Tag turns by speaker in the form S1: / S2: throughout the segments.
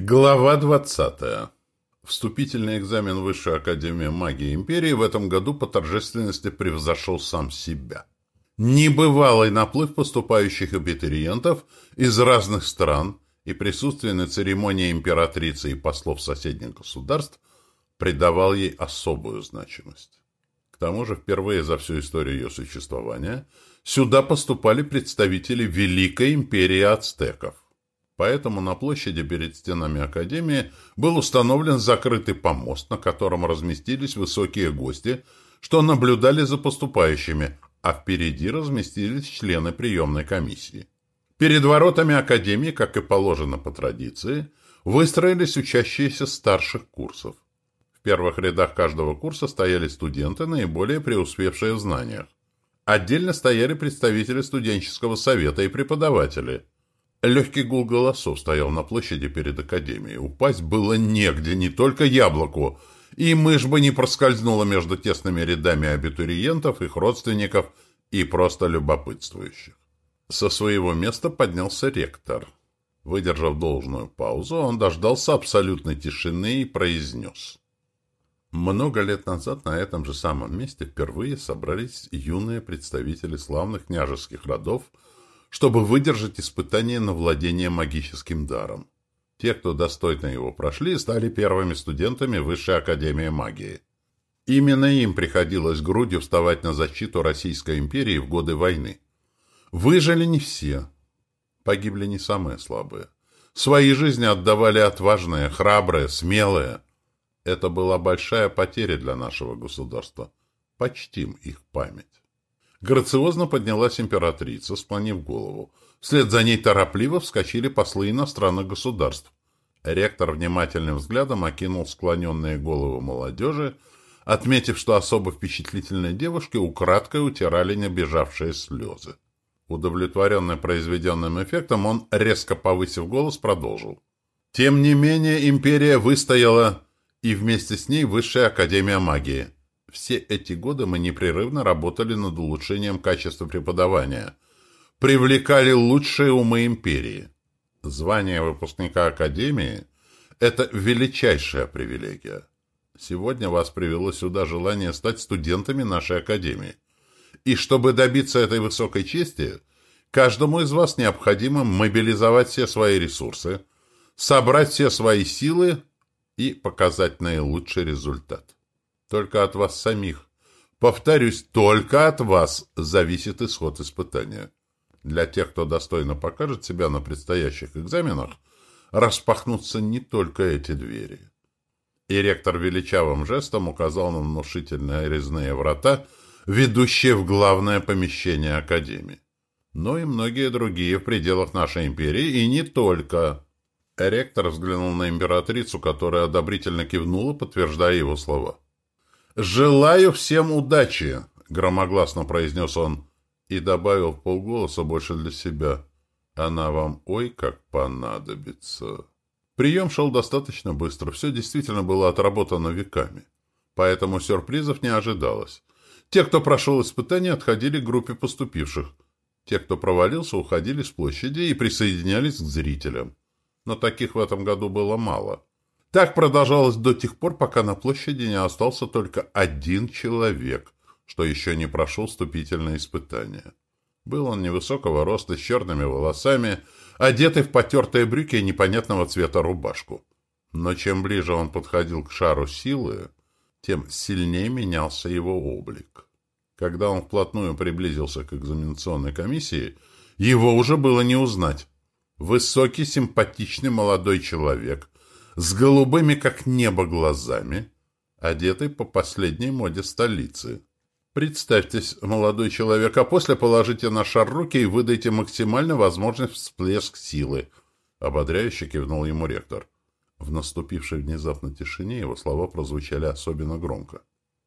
S1: Глава 20. Вступительный экзамен в Высшую Академию Магии Империи в этом году по торжественности превзошел сам себя. Небывалый наплыв поступающих абитуриентов из разных стран и присутствие на церемонии императрицы и послов соседних государств придавал ей особую значимость. К тому же впервые за всю историю ее существования сюда поступали представители Великой Империи Ацтеков. Поэтому на площади перед стенами Академии был установлен закрытый помост, на котором разместились высокие гости, что наблюдали за поступающими, а впереди разместились члены приемной комиссии. Перед воротами Академии, как и положено по традиции, выстроились учащиеся старших курсов. В первых рядах каждого курса стояли студенты, наиболее преуспевшие в знаниях. Отдельно стояли представители студенческого совета и преподаватели – Легкий гул голосов стоял на площади перед академией. Упасть было негде, не только яблоку, и мышь бы не проскользнула между тесными рядами абитуриентов, их родственников и просто любопытствующих. Со своего места поднялся ректор. Выдержав должную паузу, он дождался абсолютной тишины и произнес. Много лет назад на этом же самом месте впервые собрались юные представители славных княжеских родов – чтобы выдержать испытание на владение магическим даром. Те, кто достойно его прошли, стали первыми студентами Высшей Академии Магии. Именно им приходилось грудью вставать на защиту Российской империи в годы войны. Выжили не все. Погибли не самые слабые. Свои жизни отдавали отважные, храбрые, смелые. Это была большая потеря для нашего государства. Почтим их память. Грациозно поднялась императрица, склонив голову. Вслед за ней торопливо вскочили послы иностранных государств. Ректор внимательным взглядом окинул склоненные головы молодежи, отметив, что особо впечатлительные девушки украдкой утирали набежавшие слезы. Удовлетворенный произведенным эффектом, он, резко повысив голос, продолжил. Тем не менее, империя выстояла, и вместе с ней Высшая Академия Магии. Все эти годы мы непрерывно работали над улучшением качества преподавания. Привлекали лучшие умы империи. Звание выпускника Академии – это величайшая привилегия. Сегодня вас привело сюда желание стать студентами нашей Академии. И чтобы добиться этой высокой чести, каждому из вас необходимо мобилизовать все свои ресурсы, собрать все свои силы и показать наилучший результат. Только от вас самих. Повторюсь, только от вас зависит исход испытания. Для тех, кто достойно покажет себя на предстоящих экзаменах, распахнутся не только эти двери. И ректор величавым жестом указал на внушительные резные врата, ведущие в главное помещение Академии. Но и многие другие в пределах нашей империи, и не только. Ректор взглянул на императрицу, которая одобрительно кивнула, подтверждая его слова. «Желаю всем удачи!» — громогласно произнес он и добавил полголоса больше для себя. «Она вам ой как понадобится!» Прием шел достаточно быстро, все действительно было отработано веками. Поэтому сюрпризов не ожидалось. Те, кто прошел испытание, отходили к группе поступивших. Те, кто провалился, уходили с площади и присоединялись к зрителям. Но таких в этом году было мало. Так продолжалось до тех пор, пока на площади не остался только один человек, что еще не прошел вступительное испытание. Был он невысокого роста, с черными волосами, одетый в потертые брюки и непонятного цвета рубашку. Но чем ближе он подходил к шару силы, тем сильнее менялся его облик. Когда он вплотную приблизился к экзаменационной комиссии, его уже было не узнать. Высокий, симпатичный молодой человек с голубыми, как небо, глазами, одетый по последней моде столицы. Представьтесь, молодой человек, а после положите на шар руки и выдайте максимально возможный всплеск силы. Ободряюще кивнул ему ректор. В наступившей внезапно тишине его слова прозвучали особенно громко.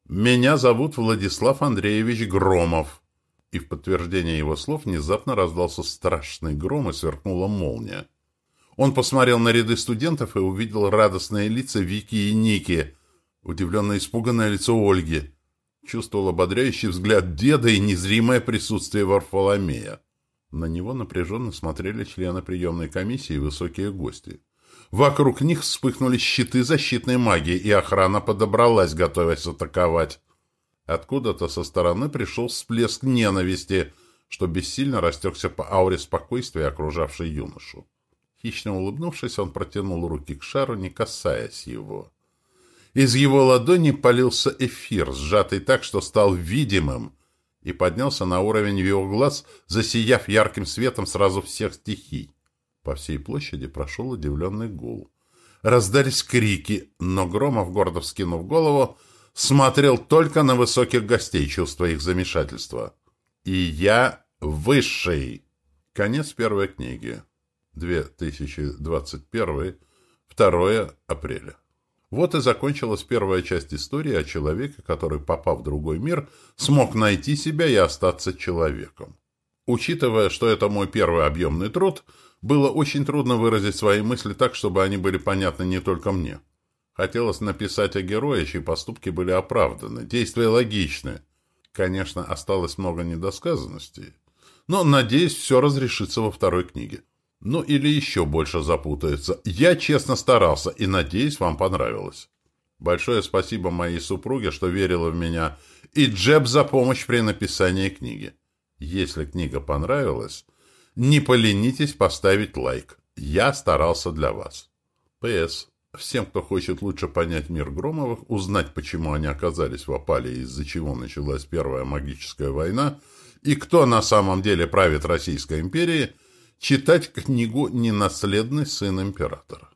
S1: «Меня зовут Владислав Андреевич Громов». И в подтверждение его слов внезапно раздался страшный гром и сверкнула молния. Он посмотрел на ряды студентов и увидел радостные лица Вики и Ники, удивленно испуганное лицо Ольги. Чувствовал ободряющий взгляд деда и незримое присутствие Варфоломея. На него напряженно смотрели члены приемной комиссии и высокие гости. Вокруг них вспыхнули щиты защитной магии, и охрана подобралась, готовясь атаковать. Откуда-то со стороны пришел всплеск ненависти, что бессильно растекся по ауре спокойствия, окружавшей юношу. Хищно улыбнувшись, он протянул руки к шару, не касаясь его. Из его ладони полился эфир, сжатый так, что стал видимым, и поднялся на уровень его глаз, засияв ярким светом сразу всех стихий. По всей площади прошел удивленный гул. Раздались крики, но Громов, гордо вскинув голову, смотрел только на высоких гостей, чувствуя их замешательства. «И я высший!» Конец первой книги. 2021. 2 апреля. Вот и закончилась первая часть истории о человеке, который, попав в другой мир, смог найти себя и остаться человеком. Учитывая, что это мой первый объемный труд, было очень трудно выразить свои мысли так, чтобы они были понятны не только мне. Хотелось написать о герое, чьи поступки были оправданы, действия логичны. Конечно, осталось много недосказанностей, но, надеюсь, все разрешится во второй книге. Ну, или еще больше запутается. Я честно старался, и, надеюсь, вам понравилось. Большое спасибо моей супруге, что верила в меня, и Джеб за помощь при написании книги. Если книга понравилась, не поленитесь поставить лайк. Я старался для вас. П.С. Всем, кто хочет лучше понять мир Громовых, узнать, почему они оказались в опале и из-за чего началась Первая магическая война, и кто на самом деле правит Российской империей, читать книгу «Ненаследный сын императора».